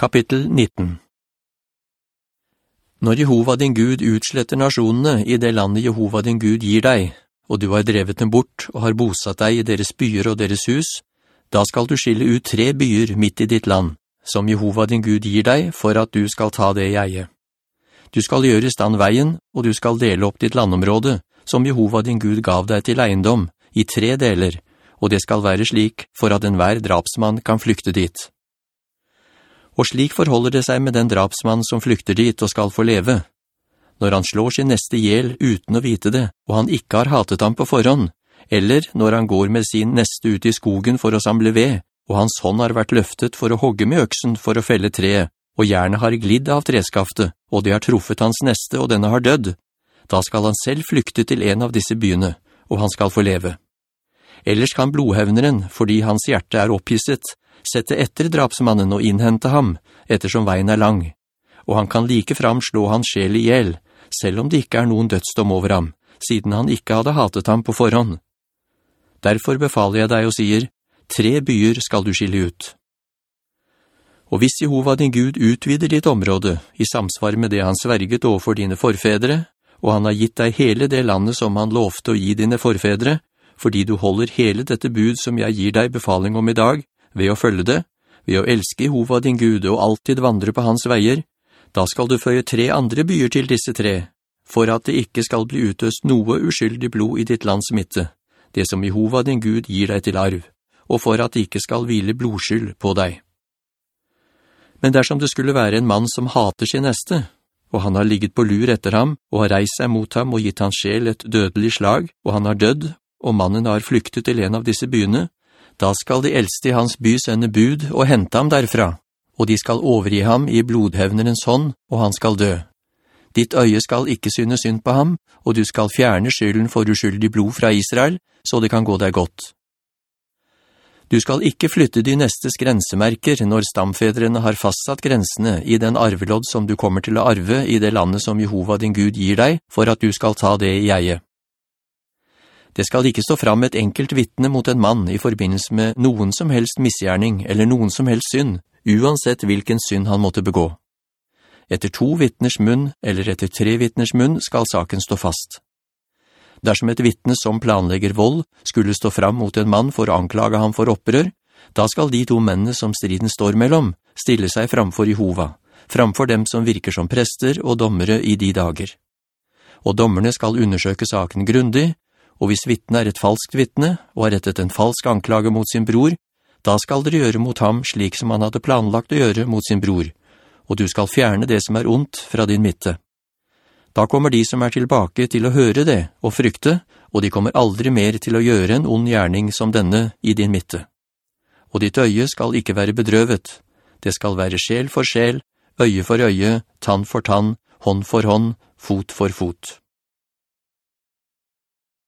Kapittel 19 Når Jehova din Gud utsletter nasjonene i det landet Jehova din Gud gir deg, og du har drevet dem bort og har bosatt deg i deres byer og deres hus, da skal du skille ut tre byer midt i ditt land, som Jehova din Gud gir deg for at du skal ta det i eie. Du skal gjøre i stand veien, og du skal dele opp ditt landområde, som Jehova din Gud gav deg til eiendom, i tre deler, og det skal være slik for at enhver drapsmann kan flykte dit. Og slik forholder det seg med den drapsmann som flykter dit og skal få leve. Når han slår sin neste gjel uten å vite det, og han ikke har hatet ham på forhånd, eller når han går med sin neste ut i skogen for å samle ved, og hans hånd har vært løftet for å hogge med øksen for å felle treet, og gjerne har glidd av treskaftet, og det har truffet hans neste, og denne har dødd, da skal han selv flykte til en av disse byene, og han skal få leve. Ellers kan blodhevneren, fordi hans hjerte er opphisset, sette etter drapsmannen og innhente ham, ettersom veien er lang, og han kan like fram slå hans sjel i gjeld, selv om det ikke er noen dødsdom over ham, siden han ikke hadde hatet ham på forhånd. Derfor befaler jeg deg og sier, tre byer skal du skille ut. Og hvis Jehova din Gud utvider ditt område, i samsvar med det han sverget overfor dine forfedre, og han har gitt deg hele det landet som han lovte å gi dine forfedre, fordi du holder hele dette bud som jeg gir deg befaling om i dag, ved å følge det, ved å elske Jehova din Gud og alltid vandre på hans veier, da skal du føye tre andre byer til disse tre, for at det ikke skal bli utøst noe uskyldig blod i ditt lands midte, det som Jehova din Gud gir deg til arv, og for at det ikke skal hvile blodskyld på deg. Men dersom det skulle være en mann som hater sin neste, og han har ligget på lur etter ham, og har reist seg mot ham og gitt hans sjel et dødelig slag, og han har dødd, og mannen har flyktet til en av disse byene, da skal de eldste i hans by sende bud og hente ham derfra, og de skal overgi ham i blodhevnerens hånd, og han skal dø. Ditt øye skal ikke synne synd på ham, og du skal fjerne skylden for uskyldig blod fra Israel, så det kan gå deg godt. Du skal ikke flytte de nestes grensemerker når stamfedrene har fastsatt grensene i den arvelodd som du kommer til å arve i det landet som Jehova din Gud gir deg, for at du skal ta det i eie. Det skal ikke stå fram et enkelt vittne mot en mann i forbindelse med noen som helst misgjerning eller noen som helst synd, uansett hvilken synd han måtte begå. Etter to vittners munn eller etter tre vittners munn skal saken stå fast. Dersom et vittne som planlegger vold skulle stå fram mot en mann for å anklage ham for opprør, da skal de to mennene som striden står mellom stille seg framfor Jehova, framfor dem som virker som prester og dommere i de dager. Og dommerne skal undersøke saken grundig, og hvis vittne er et falskt vittne, og har rettet en falsk anklage mot sin bror, da skal dere gjøre mot ham slik som han hadde planlagt å gjøre mot sin bror, og du skal fjerne det som er ondt fra din midte. Da kommer de som er tilbake til å høre det og frykte, og de kommer aldri mer til å gjøre en ond gjerning som denne i din midte. Og ditt øye skal ikke være bedrøvet. Det skal være sjel for sjel, øye for øye, tann for tann, hånd for hånd, fot for fot.